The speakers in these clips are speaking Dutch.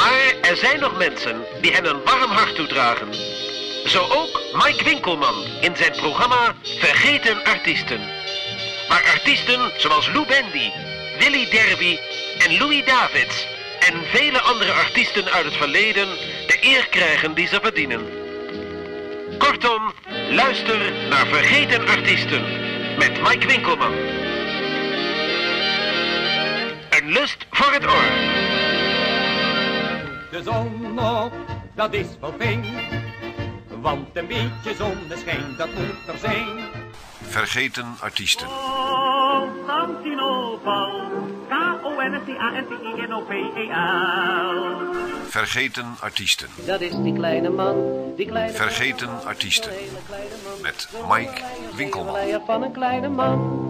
Maar er zijn nog mensen die hen een warm hart toedragen. Zo ook Mike Winkelman in zijn programma Vergeten Artiesten. Waar artiesten zoals Lou Bendy, Willy Derby en Louis Davids en vele andere artiesten uit het verleden de eer krijgen die ze verdienen. Kortom, luister naar Vergeten Artiesten met Mike Winkelman. Een lust voor het oor. De zon op, dat is wel fijn. Want een beetje zonneschijn, dat moet er zijn. Vergeten Artiesten. Vergeten Artiesten. Dat is die kleine man, die kleine Vergeten Artiesten. Met Mike Winkelman. man van een kleine man.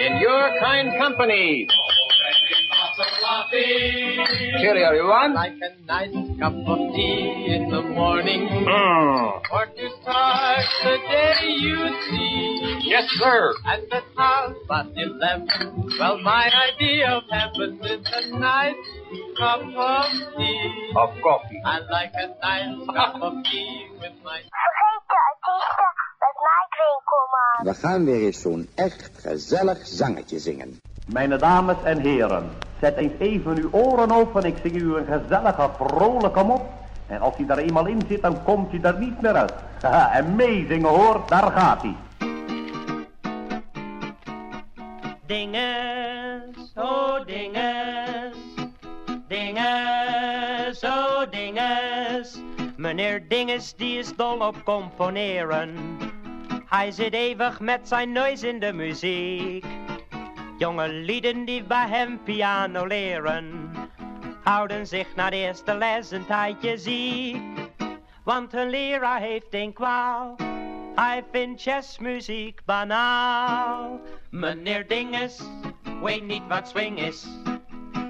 In your kind company. Cheerio, everyone. Like a nice cup of tea in the morning. Mm. Or to start the day you see. Yes, sir. At the half past eleven. Well, my idea of heaven is a nice cup of tea. Of coffee. I like a nice cup of tea with my We gaan weer eens zo'n echt gezellig zangetje zingen. Mijn dames en heren, zet eens even uw oren open. Ik zing u een gezellige, vrolijke mop. En als hij daar eenmaal in zit, dan komt hij er niet meer uit. Haha, en meezingen hoor, daar gaat hij. Dinges, oh dinges, dinges, oh dinges. Meneer Dinges die is dol op componeren. Hij zit eeuwig met zijn neus in de muziek. Jonge lieden die bij hem piano leren, houden zich na de eerste les een tijdje ziek. Want hun leraar heeft een kwaal, hij vindt jazzmuziek banaal. Meneer Dinges weet niet wat swing is,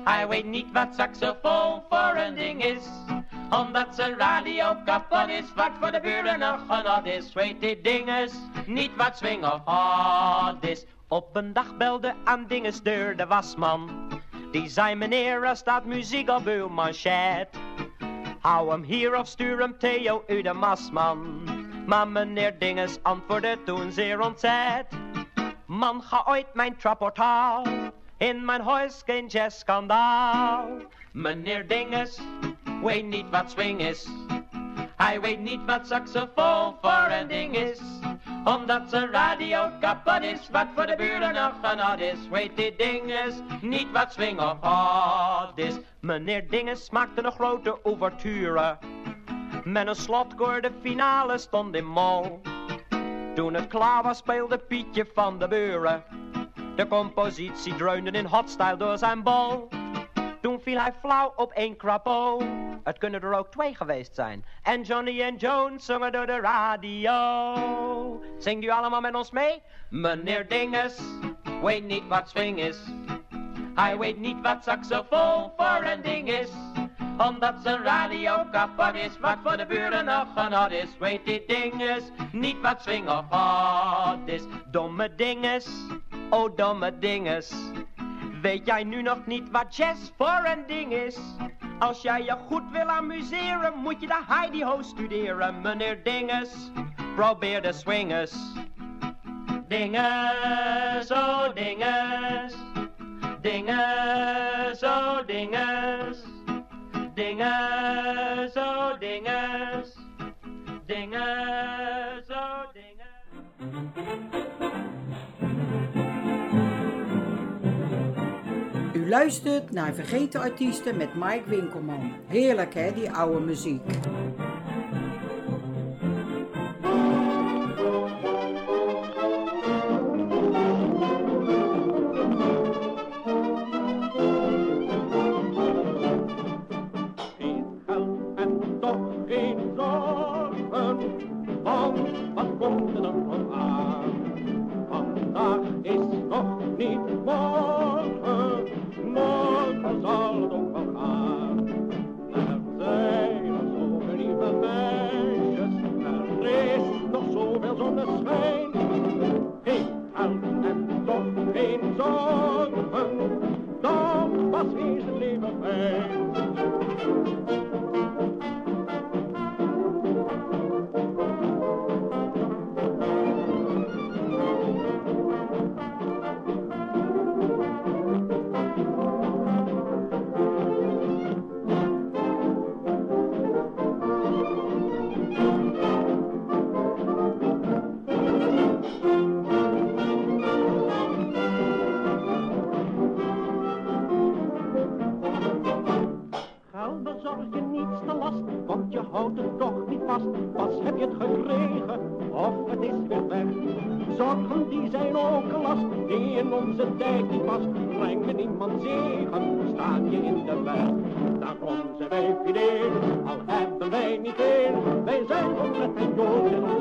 hij weet niet wat saxofoon voor een ding is. Omdat zijn radio kapot is, wat voor de buren nog genot is. Weet die dinges niet wat swing of hot is. Op een dag belde aan dinges deur de wasman. Die zei meneer, er staat muziek op uw manchet. Hou hem hier of stuur hem Theo u de masman. Maar meneer Dinges antwoordde toen zeer ontzet. Man, ga ooit mijn trapport haal. In mijn huis geen jazzskandaal. Meneer Dinges weet niet wat swing is. Hij weet niet wat saxofoon voor een ding is. Omdat zijn radio kapot is, wat voor de buren nog genot is. Weet die dinges niet wat swing of hot is. Meneer Dinges maakte een grote ouverture. Met een slotkoor de finale stond in mol. Toen het klaar was speelde Pietje van de Buren. De compositie dreunde in hotstyle door zijn bol. Toen viel hij flauw op één crapo. Het kunnen er ook twee geweest zijn. En Johnny en Jones zongen door de radio. Zingt u allemaal met ons mee? Meneer Dinges weet niet wat swing is. Hij weet niet wat saxofoon voor een ding is. Omdat zijn radio kapot is, wat voor de buren nog is. Weet die dinges niet wat swing of hot is. Domme dinges, oh domme dinges. Weet jij nu nog niet wat jazz voor een ding is? Als jij je goed wil amuseren, moet je de Heidi Ho studeren, meneer Dinges. Probeer de swingers. Dinges, oh dinges. Dinges, oh dinges. Dinges, luistert naar Vergeten Artiesten met Mike Winkelman. Heerlijk hè, die oude muziek. Wij al hebben wij niet veel. Wij zijn in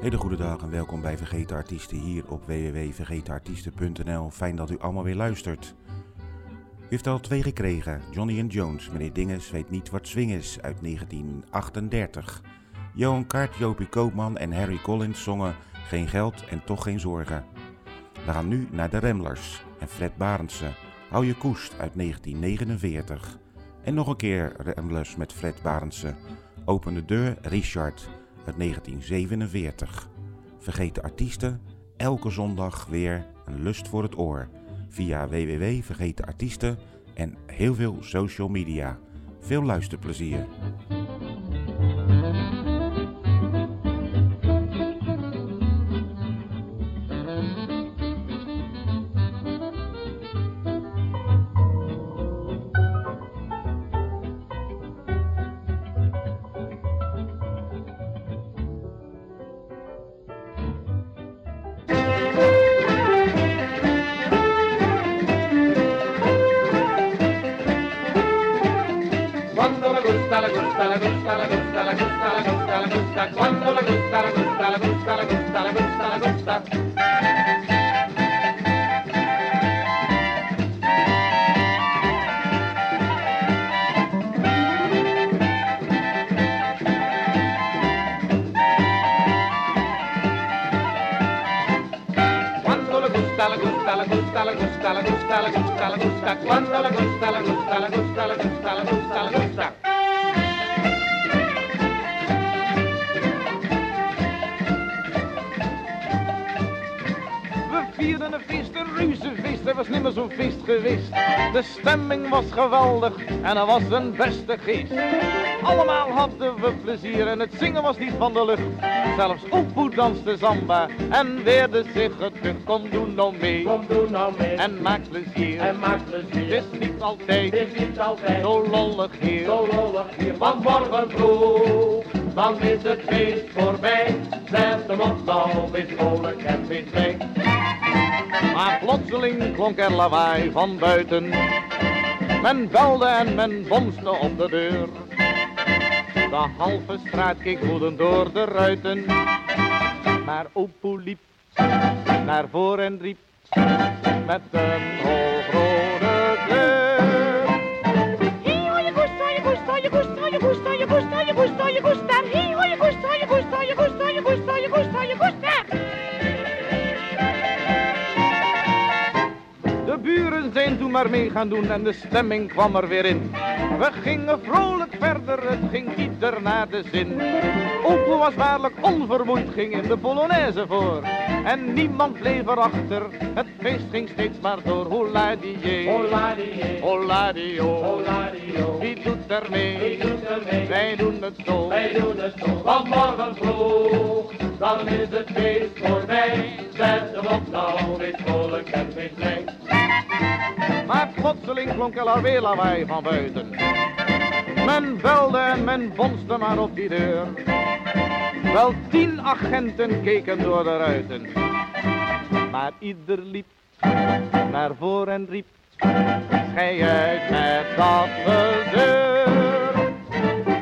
Hele goede dag en welkom bij Vergeten Artiesten hier op www.vergetenartiesten.nl. Fijn dat u allemaal weer luistert. U heeft al twee gekregen. Johnny and Jones, meneer Dinges weet niet wat swing is uit 1938. Johan Kaart, Jopie Koopman en Harry Collins zongen Geen geld en toch geen zorgen. We gaan nu naar de Ramblers en Fred Barendse. Hou je koest uit 1949. En nog een keer Ramblers met Fred Barendse. Open de deur Richard uit 1947. Vergeet de artiesten, elke zondag weer een lust voor het oor. Via www.vergetenartiesten en heel veel social media. Veel luisterplezier. Feest, een reuzefeest, er was nimmer zo'n feest geweest. De stemming was geweldig en er was een beste geest. Allemaal hadden we plezier en het zingen was niet van de lucht. Zelfs Opoe danste samba en weerde zich geducht. Kom doen nou mee, Kom doe nou mee en maak plezier. en maak plezier. Het is niet altijd, Het is niet altijd zo lollig hier. zo lollig hier, want morgen vroeg, dan is het feest voorbij. Zet hem op nou, wees vrolijk en wees blij. Maar plotseling klonk er lawaai van buiten. Men belde en men bonste op de deur. De halve straat keek woedend door de ruiten. Maar Opoe liep naar voren en riep met een hoogroode buren zijn toen maar mee gaan doen en de stemming kwam er weer in. We gingen vrolijk verder, het ging ieder naar de zin. Opoe was waarlijk onvermoeid, ging in de Polonaise voor. En niemand bleef erachter, het feest ging steeds maar door. Hola die Hola die, hola die hola die, Wie doet er mee? Wie doet er mee? Wij doen het zo. Wij doen het zo, want morgen vroeg, dan is het feest voorbij. Zet hem op nou, wees vrolijk en blij. Maar plotseling klonk er alweer lawaai van buiten. Men belde en men bonste maar op die deur. Wel tien agenten keken door de ruiten. Maar ieder liep naar voren en riep. Schei uit met dat gezeur.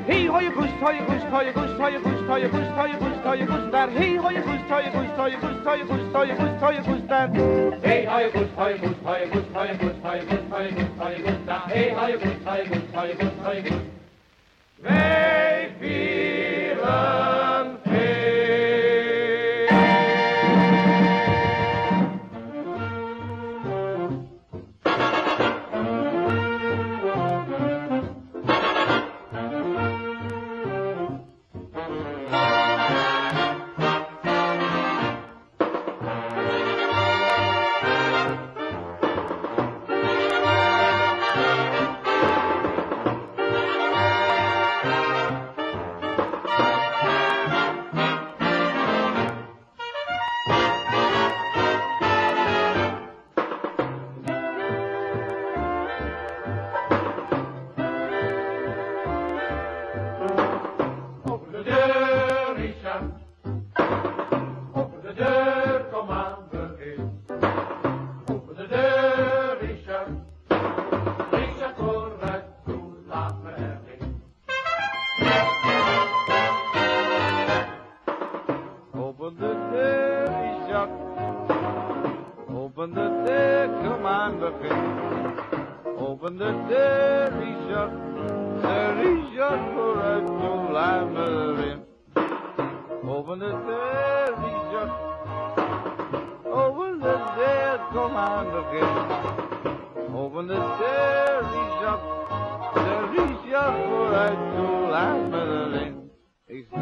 Hey, hoi goest, hoi goest, hoi goest, hoi goest, hoi goest, hoi goest, hoi goest daar. Hey, hoi goest, hoi goest, hoi goest, hoi goest, hoi goest, hoi goest daar. Hey, hoi goed, hoi goed, hoi goed, hoi goed, hoi goed, hoi goed, hoi goed. Nou, hey, hoi goed, hoi goed, hoi goed, hoi goed. Wij vieren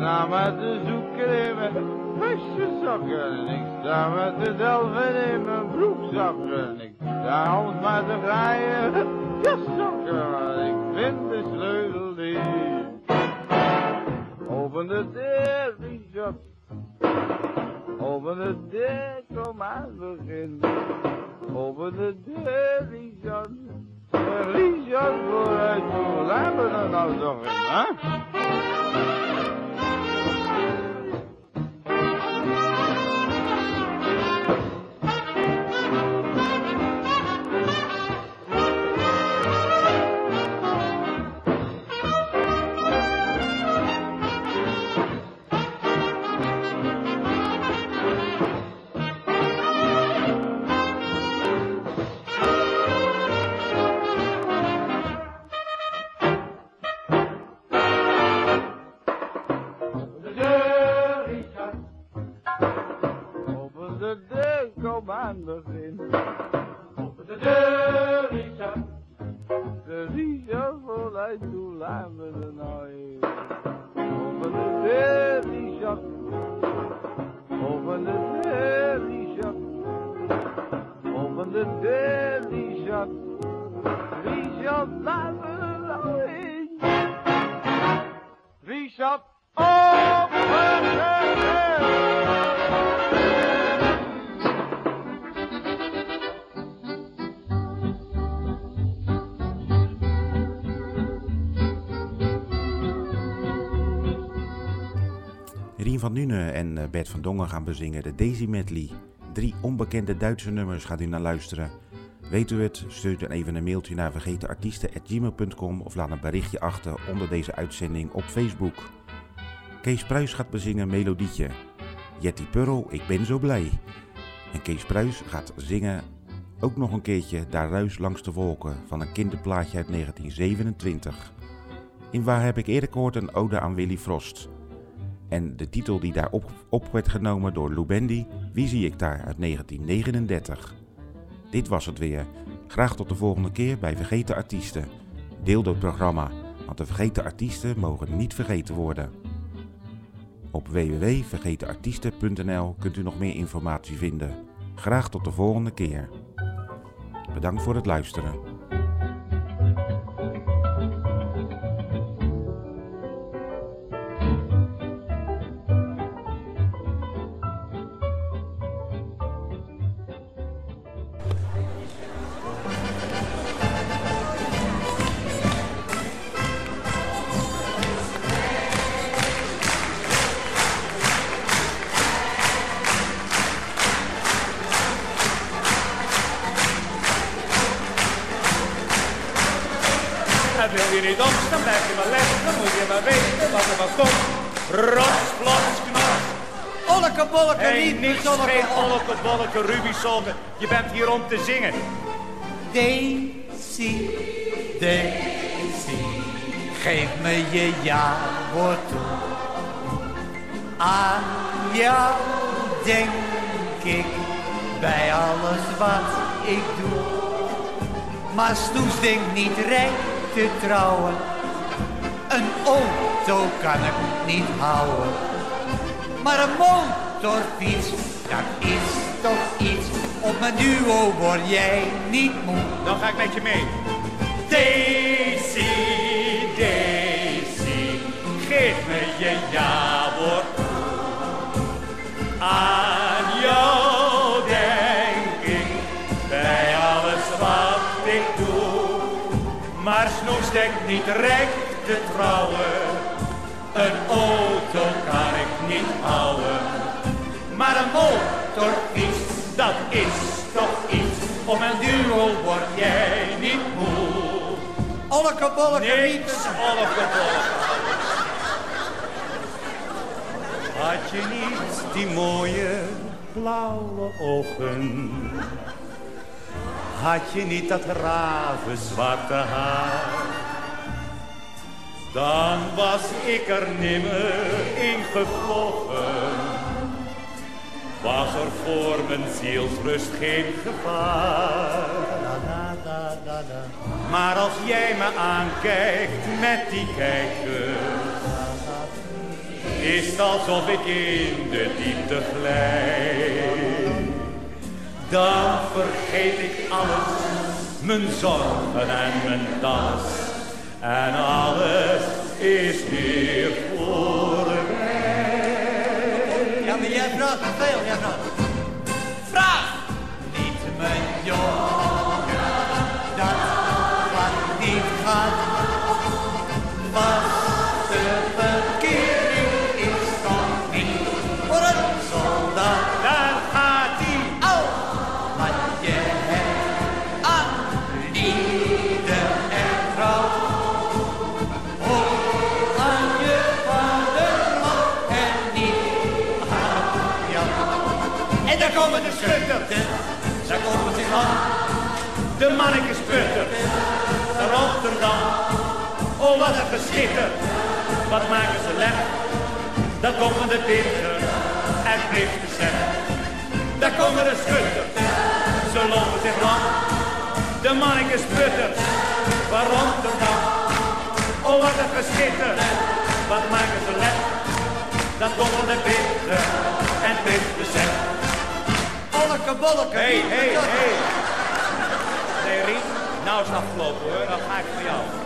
Sta maar te zoeken in mijn vestjezakken. En ik sta maar te delven in mijn broekzakken. En ik sta ons maar te graaien jaszakken. Maar ik vind de sleutel niet. Open de deur, Richard. Open de deur, kom aan, begin. Open de deur, Richard. De Richard vooruit, laat we er nou toch in, hè? Dongen gaan bezingen de Daisy Medley. Drie onbekende Duitse nummers gaat u naar luisteren. Weet u het? Stuur dan even een mailtje naar vergetenartiesten.gmail.com of laat een berichtje achter onder deze uitzending op Facebook. Kees Pruis gaat bezingen Melodietje. Jetty Purl, ik ben zo blij. En Kees Pruis gaat zingen ook nog een keertje Daar ruis langs de wolken van een kinderplaatje uit 1927. In waar heb ik eerder gehoord een ode aan Willy Frost. En de titel die daarop op werd genomen door Lou Bendy, Wie zie ik daar uit 1939. Dit was het weer. Graag tot de volgende keer bij Vergeten Artiesten. Deel het programma, want de vergeten artiesten mogen niet vergeten worden. Op www.vergetenartiesten.nl kunt u nog meer informatie vinden. Graag tot de volgende keer. Bedankt voor het luisteren. Je bent hier om te zingen. Daisy, Daisy, geef me je ja-woord toe. Aan jou denk ik bij alles wat ik doe. Maar Snoes denkt niet rijk te trouwen. Een auto kan ik niet houden. Maar een motorfiets, dat is toch iets. Op mijn duo word jij niet moe. Dan ga ik met je mee. Daisy, Daisy, geef me je ja-woord. Aan jou denk ik, bij alles wat ik doe. Maar Snoes denkt niet rijk te trouwen. Een auto kan ik niet houden. Maar een motorfiets, dat is toch iets. Om een duo word jij niet moe. Olleke bolleke, Niks, olleke bolleke. Had je niet die mooie blauwe ogen? Had je niet dat ravenzwarte haar? Dan was ik er nimmer in gevlogen. Was er voor mijn zielsrust geen gevaar. Maar als jij me aankijkt met die kijkers, is het alsof ik in de diepte glijd. Dan vergeet ik alles, mijn zorgen en mijn das. En alles is weer Ja, maar jij vraagt te veel, jij vraagt. Vraag! Niet mijn jongen, dat wat niet gaat. Wat Oh, wat maken ze lef. Dan komen de winter. En te zeggen. Daar komen de schutters. Ze lopen zich lang. De mannekesputters. Van Rotterdam. wat een geschitter. Wat maken ze let? Dat dommelde pitten en pitten Bolleke, bolleke. Hé, hé, hé. Nee, Riet, nou is het afgelopen hoor. Dan ga ik voor jou.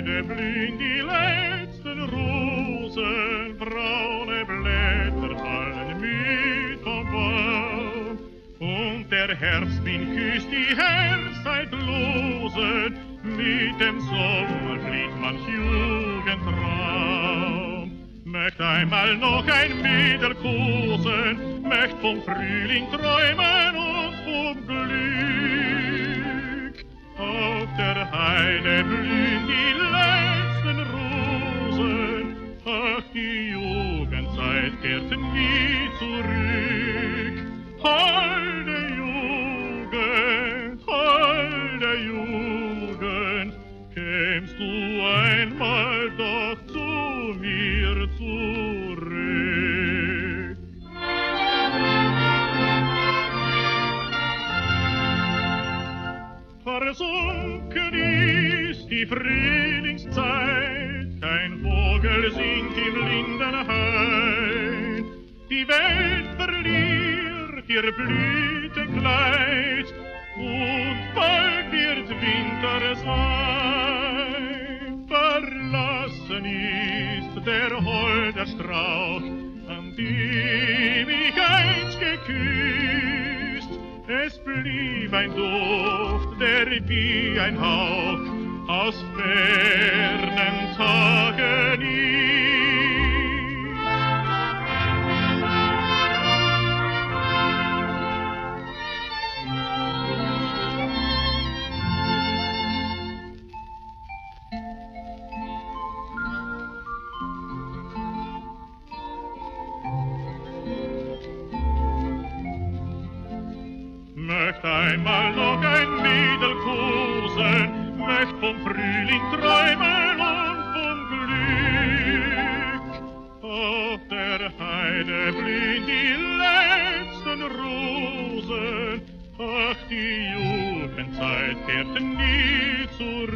Heide blühen die letzten Rosen, braune Blätter fallen müd vom Baum. Und der Herbstwind küsst die Herbstzeitlosen, mit dem Sommer flieht manch Jugendtraum. Möcht einmal noch ein Mädel kosen, möcht vom Frühling träumen der Heide blühen die letzten Rosen, ach, die Jugendzeit kehrt nie zurück. Holde Welt verliert ihr Blütenkleid und bald wird Winter sein. Verlassen ist der holde Strauch, an dem ich einst geküsst. Es blieb ein Duft, der wie ein Hauch aus fernen Tagen einmal noch ein Mädel kosen, möcht vom Frühling träumen und vom Glück. Auf der Heide blühen die letzten Rosen, ach, die Jugendzeit kehrt nie zurück.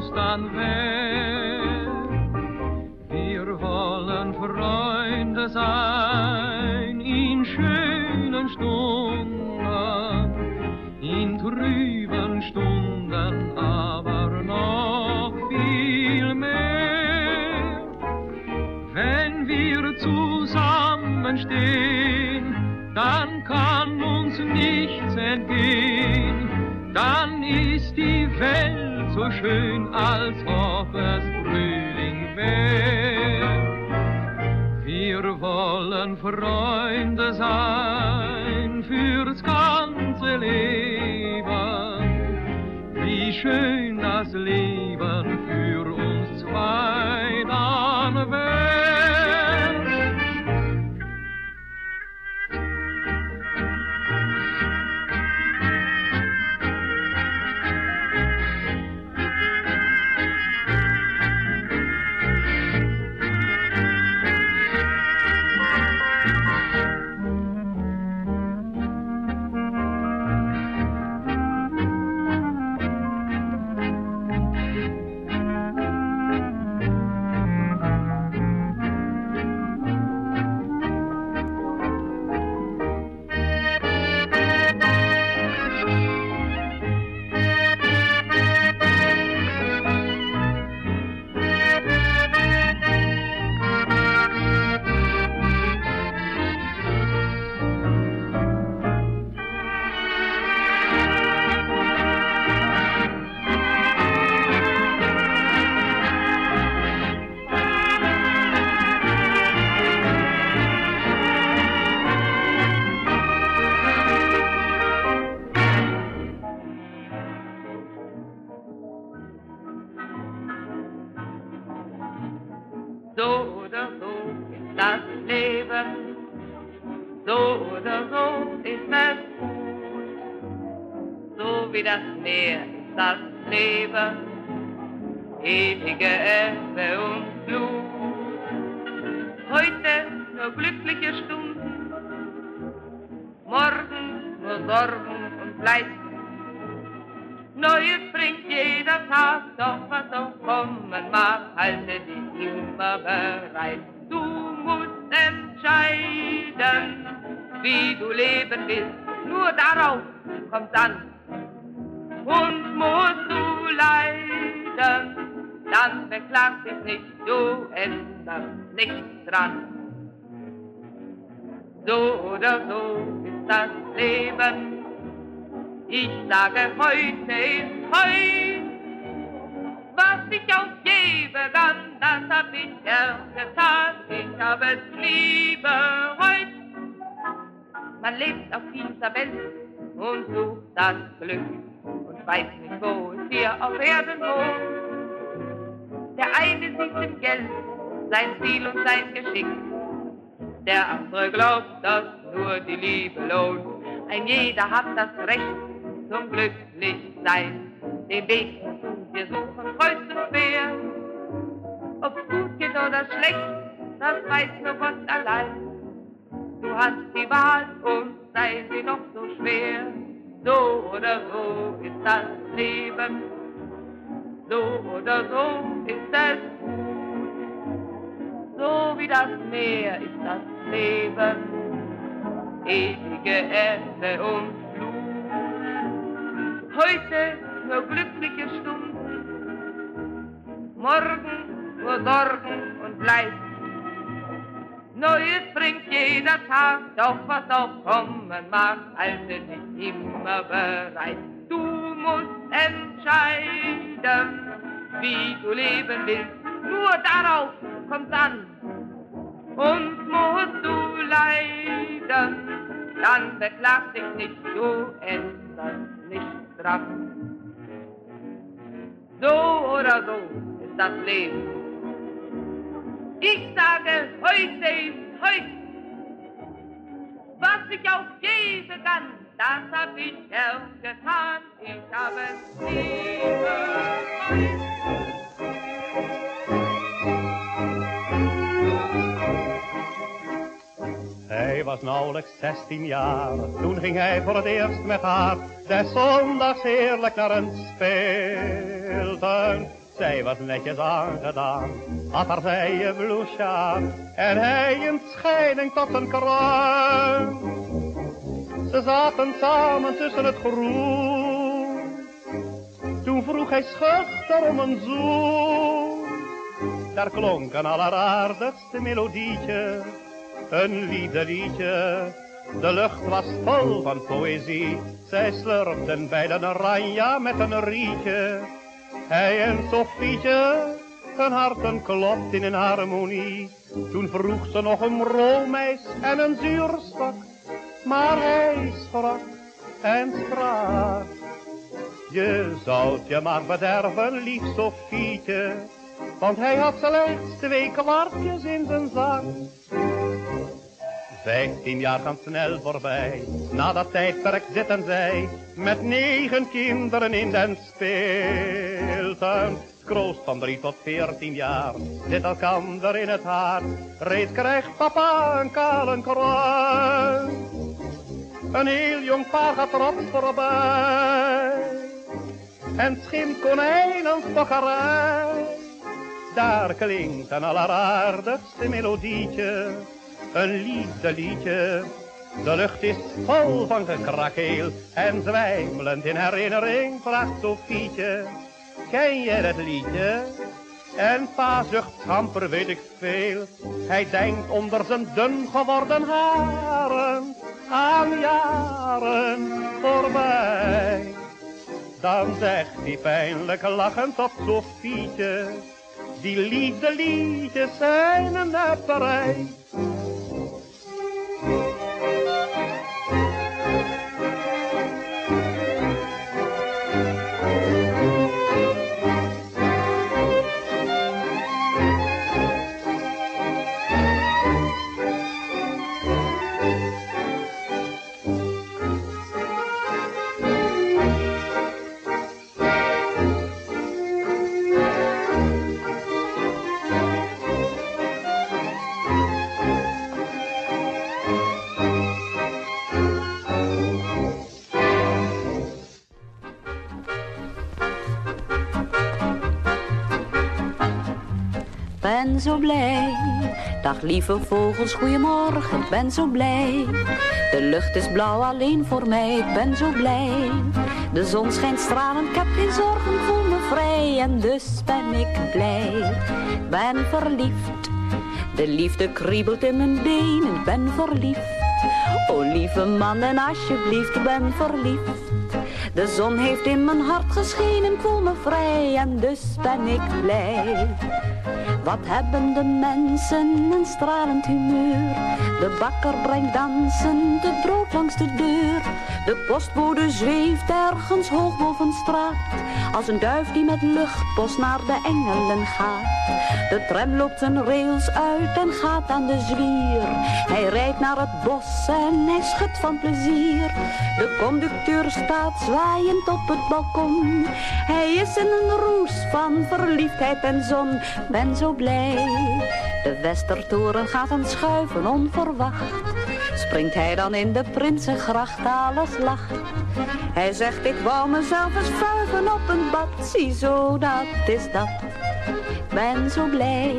uns dann weg. Wir wollen Freunde sein in schönen Stunden, in trüben Stunden aber noch viel mehr. Wenn wir zusammenstehen, dann kann uns nichts entgehen, dann ist die Welt so schön, als ob es Frühling wäre. Wir wollen Freunde sein fürs ganze Leben. Wie schön das Leben, ewige Ebbe und Flut. Heute nur glückliche Stunden, morgen nur Sorgen und Leid. Neues bringt jeder Tag, doch was auch kommen mag, halte dich immer bereit. Du musst entscheiden, wie du leben willst, nur darauf kommt's an. Und musst du leiden, dann beklag dich nicht, du änderst nichts dran. So oder so ist das Leben, ich sage, heute ist heut. Was ich auch je begann, das hab ich gern getan. Ich hab es liebe heut. Man lebt auf dieser Welt und sucht das Glück weiß nicht, wo es hier auf Erden wohnt. Der eine sieht im Geld sein Ziel und sein Geschick. Der andere glaubt, dass nur die Liebe lohnt. Ein jeder hat das Recht zum Glücklichsein. Den Weg wir suchen kreuz und quer. Ob's gut geht oder schlecht, das weiß nur Gott allein. Du hast die Wahl und sei sie noch so schwer. So oder so ist das Leben. So oder so ist es gut. So wie das Meer ist das Leben. Ewige Erde und Heute nur glückliche Stunden, morgen nur Sorgen und Leid. Neues bringt jeder Tag, doch was auch kommen mag, halte dich immer bereit. Du musst entscheiden, wie du leben willst, nur darauf kommt's an. Und musst du leiden, dann beklag dich nicht, du änderst nichts dran. So oder so ist das Leben. Ich sage, heute ist heute. Was ich auch je begann, das hab ich gern getan. Ich habe es liebe Hij was nauwelijks 16 jaar, toen ging hij voor het eerst met haar des zondags heerlijk naar een speeltuin. Zij was netjes aangedaan, had haar bloesje aan en hij een scheiding tot een kruin. Ze zaten samen tussen het groen, toen vroeg hij schuchter om een zoen. Daar klonk een alleraardigste melodietje een liedeliedje. De lucht was vol van poëzie, zij slurpten bij de oranje met een rietje. Hij en Sofietje, hun harten klopt in een harmonie. Toen vroeg ze nog een roomijs en een zuurstok, maar hij sprak en sprak. Je zou je maar bederven, lief Sofietje, want hij had slechts twee kwartjes in zijn zak. Vijftien jaar gaan snel voorbij, na dat tijdperk zitten zij met negen kinderen in den speeltuin. Kroost van drie tot veertien jaar, zit elkander in het haar, reeds krijgt papa een kale kruin. Een heel jong paar gaat trots voorbij, en schimt konijnen stokkerij. Daar klinkt een alleraardigste melodietje, een liefdeliedje. De lucht is vol van gekrakeel en zwijmelend in herinnering vraagt Sofietje. Ken je dat liedje? En pa zucht schamper weet ik veel. Hij denkt onder zijn dun geworden haren aan jaren voorbij. Dan zegt hij pijnlijk lachend tot Sofietje. Die liefde liedjes zijn een nepperij. Música zo blij. Dag lieve vogels, goeiemorgen, ik ben zo blij. De lucht is blauw alleen voor mij, ik ben zo blij. De zon schijnt stralend, ik heb geen zorgen, voel me vrij. En dus ben ik blij, ik ben verliefd. De liefde kriebelt in mijn benen, ben verliefd. O lieve man, en alsjeblieft, ben verliefd. De zon heeft in mijn hart geschenen, voel me vrij. En dus ben ik blij. Wat hebben de mensen een stralend humeur. De bakker brengt dansen, de brood langs de deur. De postbode zweeft ergens hoog boven straat. Als een duif die met luchtpost naar de engelen gaat. De tram loopt zijn rails uit en gaat aan de zwier. Hij rijdt naar het bos en hij schudt van plezier. De conducteur staat zwaaiend op het balkon. Hij is in een roes van verliefdheid en zon. Ben zo blij. De Westertoren gaat aan schuiven onverwacht. Springt hij dan in de Prinsengracht, alles lacht. Hij zegt ik wou mezelf eens vuiven op een bad. Ziezo, dat is dat. Ben zo blij.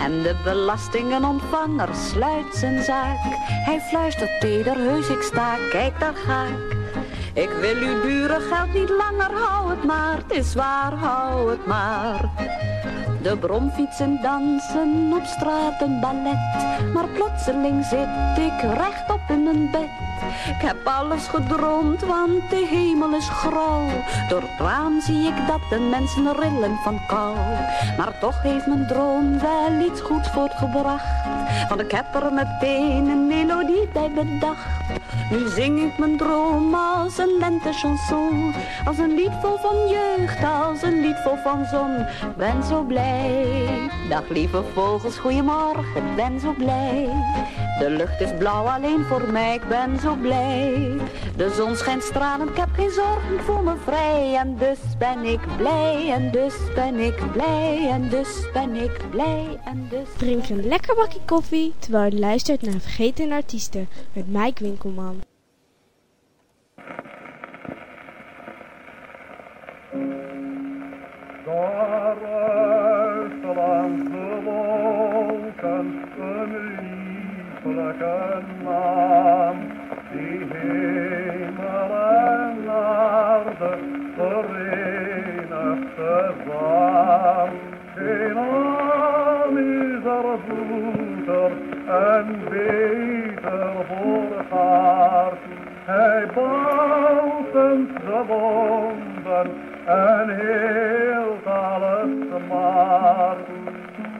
En de belastingenontvanger sluit zijn zaak. Hij fluistert teder, heus ik sta, kijk daar ga ik. Ik wil uw dure geld niet langer, hou het maar, het is waar, hou het maar. De bromfietsen dansen op straat een ballet, maar plotseling zit ik rechtop in mijn bed. Ik heb alles gedroomd, want de hemel is grauw. Door het raam zie ik dat de mensen rillen van kou. Maar toch heeft mijn droom wel iets goeds voortgebracht. Want ik heb er meteen een melodie bij bedacht. Nu zing ik mijn droom als een lentechanson. Als een lied vol van jeugd, als een lied vol van zon. Ben zo blij. Dag lieve vogels, goeiemorgen, ben zo blij. De lucht is blauw alleen voor mij, ik ben zo blij. De zon schijnt stralend, ik heb geen zorgen, ik voel me vrij. En dus ben ik blij, en dus ben ik blij, en dus ben ik blij, en dus... Drink een lekker bakje koffie, terwijl je luistert naar Vergeten Artiesten met Mike Winkelman. Daaruit langs de wolken en hield alles maar.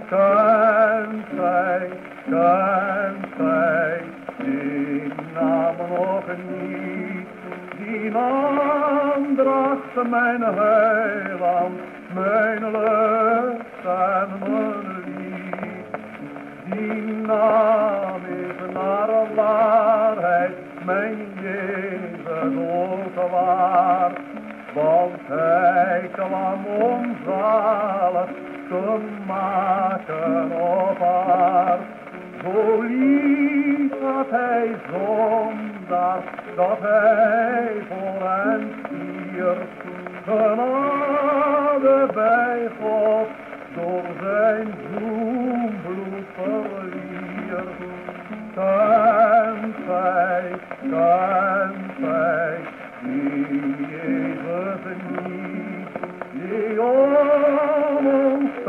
Kent zij, kent zij, die naam nog niet, die naam draagt mijn heiland, mijn lucht en mijn lief. Die naam is naar waarheid, mijn Jezus ook waar. Want hij kwam om zalig te maken op haar. Zo lief had hij zondag, dat hij voor hen stierf. Genade bij God, door zijn bloembloed verliert. Kent zij, kent zij, die Jezus niet, die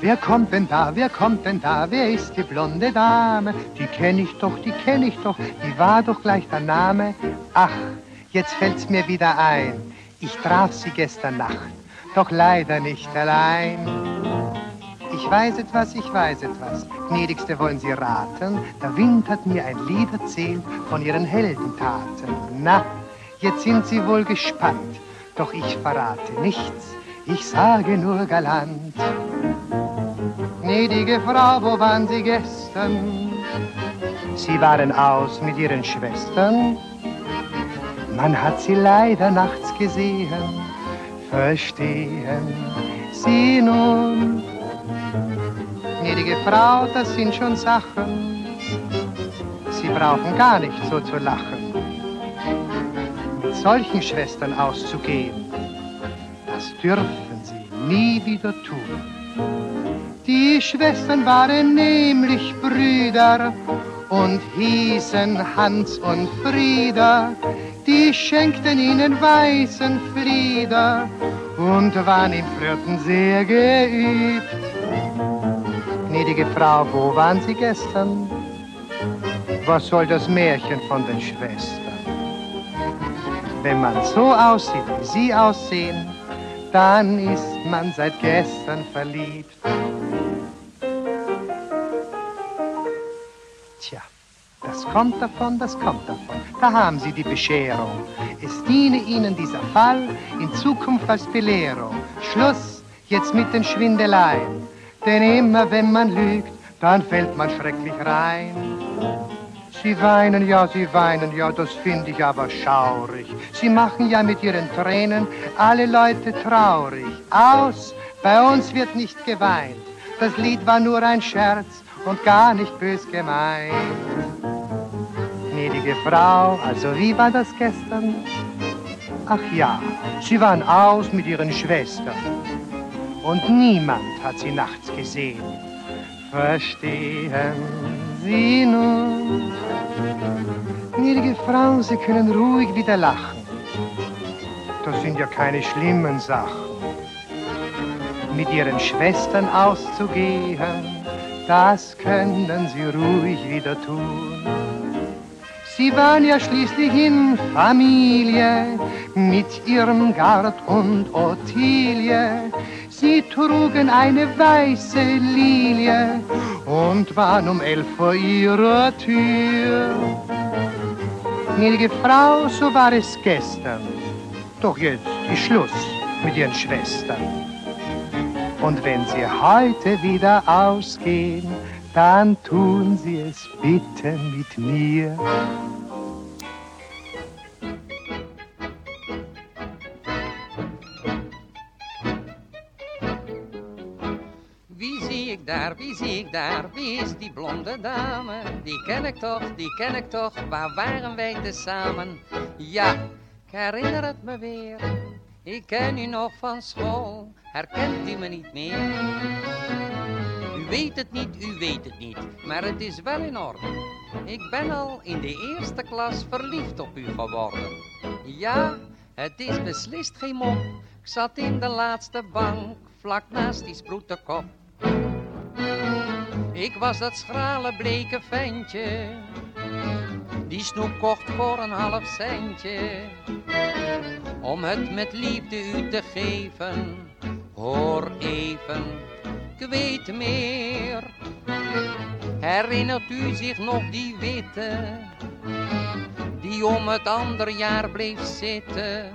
Wer kommt denn da, wer kommt denn da, wer ist die blonde Dame? Die kenn ich doch, die kenn ich doch, die war doch gleich der Name. Ach, jetzt fällt's mir wieder ein, ich traf sie gestern Nacht, doch leider nicht allein. Ich weiß etwas, ich weiß etwas, gnädigste wollen Sie raten, der Wind hat mir ein Lied erzählt von Ihren Heldentaten. Na, jetzt sind Sie wohl gespannt, doch ich verrate nichts, ich sage nur galant. Gnädige Frau, wo waren Sie gestern? Sie waren aus mit Ihren Schwestern. Man hat sie leider nachts gesehen. Verstehen Sie nun? Gnädige Frau, das sind schon Sachen. Sie brauchen gar nicht so zu lachen. Mit solchen Schwestern auszugehen, das dürfen Sie nie wieder tun. Die Schwestern waren nämlich Brüder und hießen Hans und Frieda. Die schenkten ihnen weißen Flieder und waren im Flirten sehr geübt. Gnädige Frau, wo waren Sie gestern? Was soll das Märchen von den Schwestern? Wenn man so aussieht, wie Sie aussehen, dann ist man seit gestern verliebt. Kommt davon, das kommt davon. Da haben Sie die Bescherung. Es diene Ihnen dieser Fall in Zukunft als Belehrung. Schluss jetzt mit den Schwindeleien. Denn immer wenn man lügt, dann fällt man schrecklich rein. Sie weinen, ja, sie weinen, ja, das finde ich aber schaurig. Sie machen ja mit ihren Tränen alle Leute traurig. Aus, bei uns wird nicht geweint. Das Lied war nur ein Scherz und gar nicht bös gemeint. Gnädige Frau, also wie war das gestern? Ach ja, sie waren aus mit ihren Schwestern. Und niemand hat sie nachts gesehen. Verstehen Sie nun? Gnädige Frau, Sie können ruhig wieder lachen. Das sind ja keine schlimmen Sachen. Mit Ihren Schwestern auszugehen, das können Sie ruhig wieder tun. Sie waren ja schließlich in Familie mit ihrem Gard und Ottilie. Sie trugen eine weiße Lilie und waren um elf vor ihrer Tür. Gnädige Frau, so war es gestern. Doch jetzt ist Schluss mit ihren Schwestern. Und wenn sie heute wieder ausgehen, dann tun sie es bitte mit mir. Wie zie ik daar, wie zie ik daar? Wie is die blonde dame? Die ken ik toch, die ken ik toch. Waar waren wij tezamen? Ja, ik herinner het me weer. Ik ken u nog van school. Herkent u me niet meer? Weet het niet, u weet het niet. Maar het is wel in orde. Ik ben al in de eerste klas verliefd op u geworden. Ja, het is beslist geen mop. Ik zat in de laatste bank, vlak naast die sproetenkop. Ik was dat schrale bleke ventje, die snoep kocht voor een half centje. Om het met liefde u te geven, hoor even, ik weet meer. Herinnert u zich nog die witte, die om het ander jaar bleef zitten?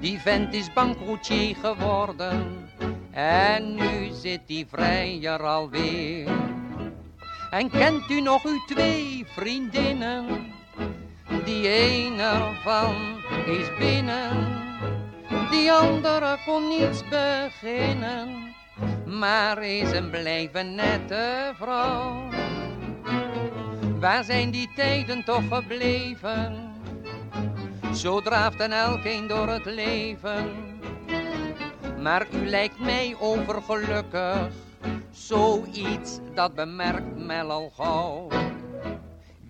Die vent is bankroetier geworden en nu zit die vrijer alweer. En kent u nog uw twee vriendinnen? Die een ervan is binnen, die andere kon niets beginnen maar is een blijven nette vrouw. Waar zijn die tijden toch gebleven? Zo draaft een elkeen door het leven. Maar u lijkt mij overgelukkig, zoiets dat bemerkt men al gauw.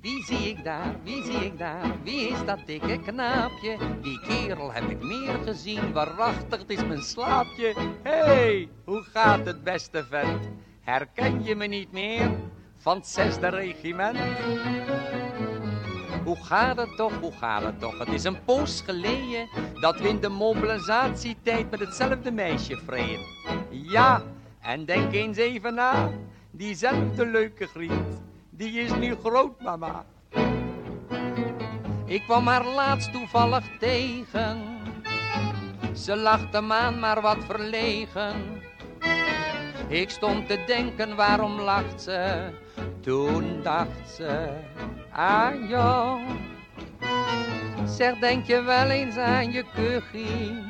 Wie zie ik daar, wie zie ik daar, wie is dat dikke knaapje? Die kerel heb ik meer gezien, waarachtig, het is mijn slaapje. Hé, hey, hoe gaat het beste vent? Herken je me niet meer van het zesde regiment? Hoe gaat het toch, hoe gaat het toch? Het is een poos geleden dat we in de mobilisatietijd met hetzelfde meisje vreden. Ja, en denk eens even na, diezelfde leuke griet die is nu groot, mama. Ik kwam haar laatst toevallig tegen. Ze lachte maan maar wat verlegen. Ik stond te denken, waarom lacht ze? Toen dacht ze aan jou. Zeg, denk je wel eens aan je kuchie?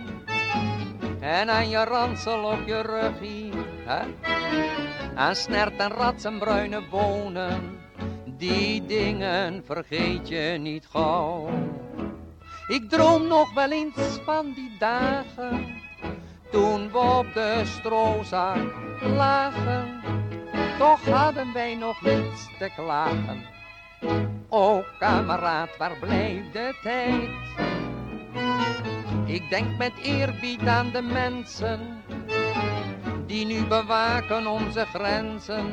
En aan je ransel op je ruggie? Aan snert en rats en bruine bonen, die dingen vergeet je niet gauw. Ik droom nog wel eens van die dagen, toen we op de stroozak lagen. Toch hadden wij nog niets te klagen. O kameraad, waar blijft de tijd? Ik denk met eerbied aan de mensen die nu bewaken onze grenzen.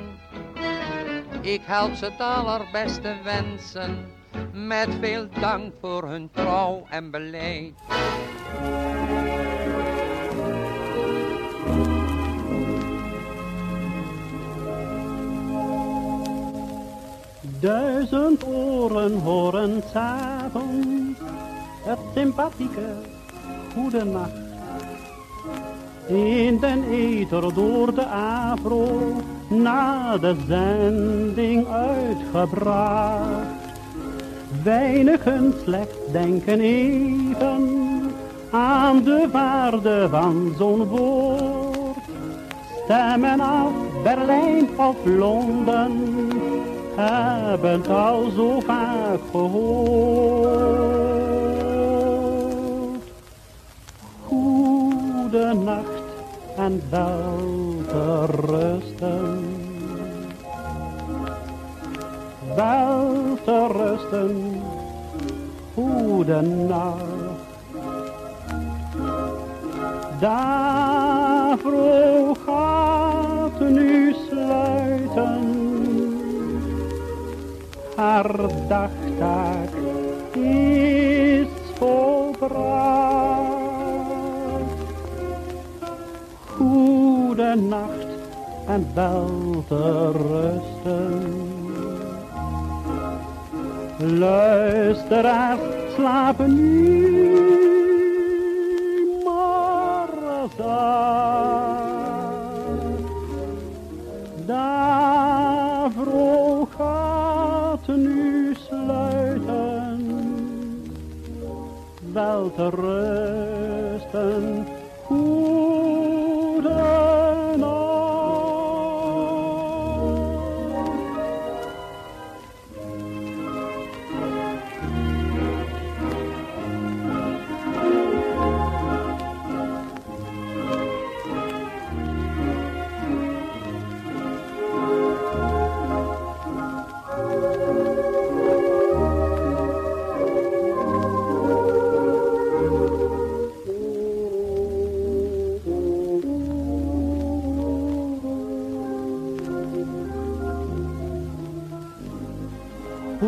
Ik help ze het allerbeste wensen, met veel dank voor hun trouw en beleid. Duizend oren horen s'avonds het sympathieke goede nacht in den ether door de afro na de zending uitgebracht. Weinigen slechts denken even aan de waarde van zo'n woord. Stemmen af Berlijn of Londen hebben het al zo vaak gehoord. Goede nacht en wel te rusten. Wel te rusten, goede nacht. Daarvoor gaat nu sluiten. Haar dagtaak is volbracht. Goede nacht en wel te rusten. Luisteraars slapen nu maar zacht. Davro gaat nu sluiten, wel te rusten.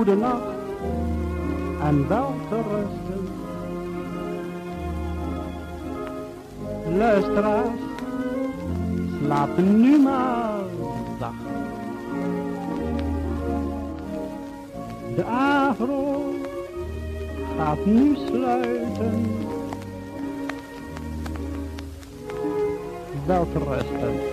Goedenacht en wel te rusten. Luisteraars, slaap nu maar zacht. De avro gaat nu sluiten. Wel te rusten.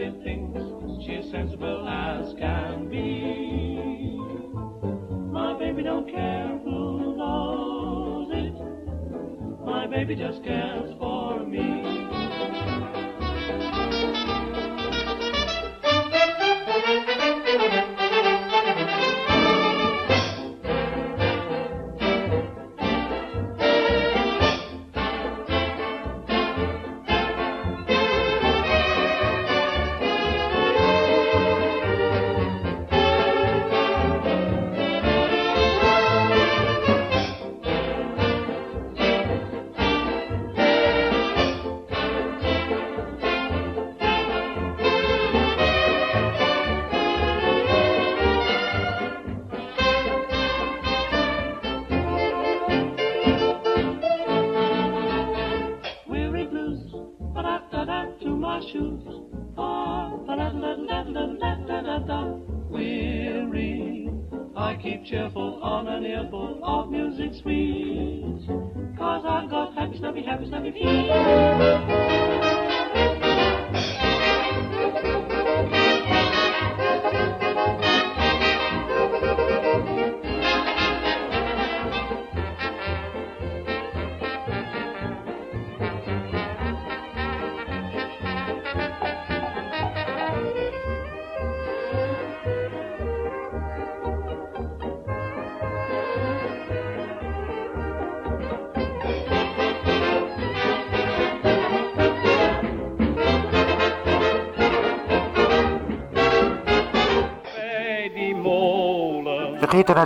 Expensive things. She's sensible as can be. My baby don't care who knows it. My baby just cares for me. Let me be.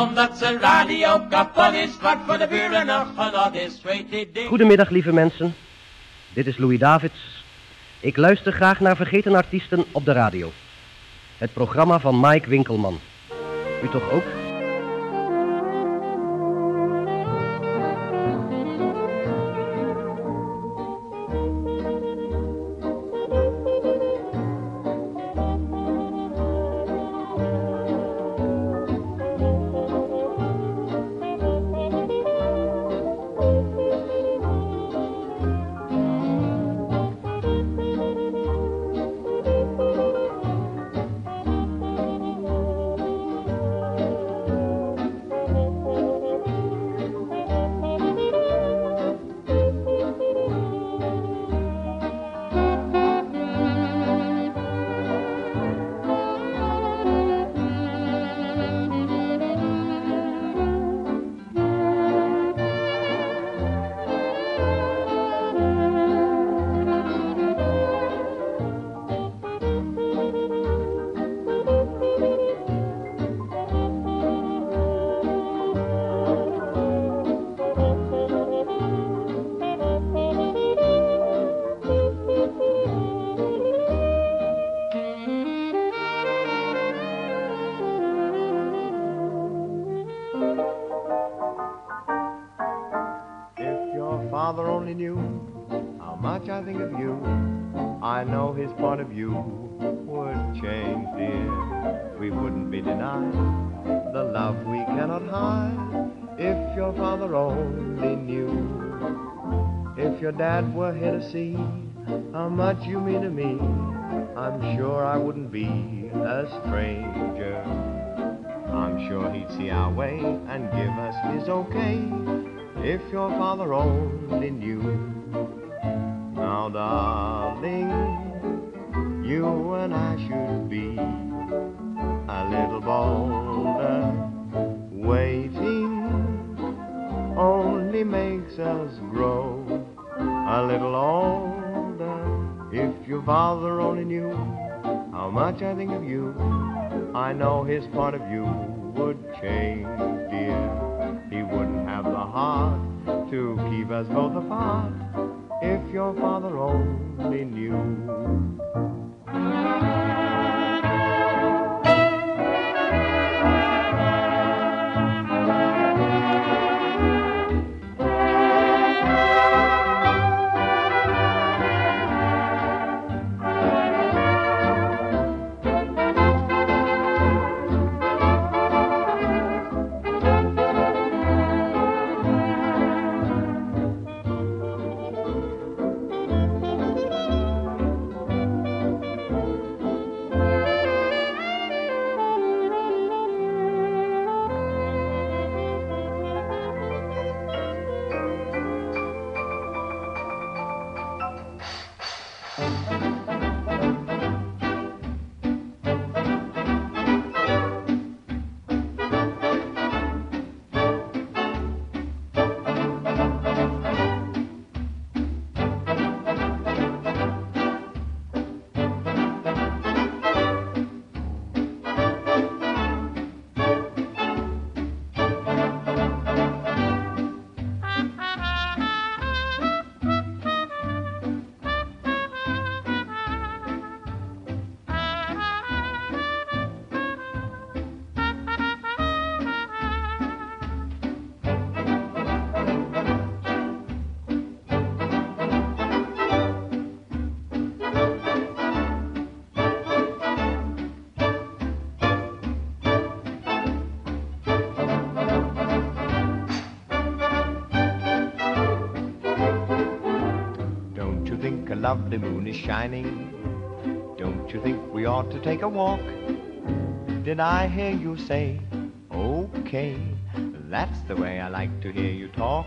Omdat zijn radio is, wat voor de buren nog genot is. Weet ding. Goedemiddag lieve mensen. Dit is Louis Davids. Ik luister graag naar vergeten artiesten op de radio. Het programma van Mike Winkelman. U toch ook? Father only knew how much I think of you, I know his point of view would change, dear. We wouldn't be denied the love we cannot hide. If your father only knew, if your dad were here to see how much you mean to me, I'm sure I wouldn't be a stranger. I'm sure he'd see our way and give us his okay if your father only knew. Now, darling, you and I should be a little bolder. Waiting only makes us grow a little older. If your father only knew how much I think of you, I know his point of view would change, keep us both apart if your father only knew. Lovely moon is shining? Don't you think we ought to take a walk? Did I hear you say, okay? That's the way I like to hear you talk.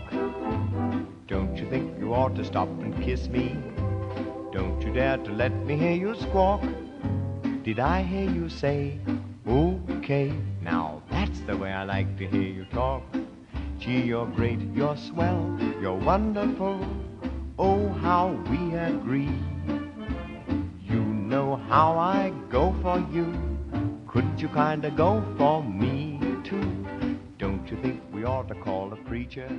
Don't you think you ought to stop and kiss me? Don't you dare to let me hear you squawk. Did I hear you say, okay? Now that's the way I like to hear you talk. Gee, you're great, you're swell, you're wonderful. Oh, how we agree. You know how I go for you. Couldn't you kinda go for me too? Don't you think we ought to call a preacher?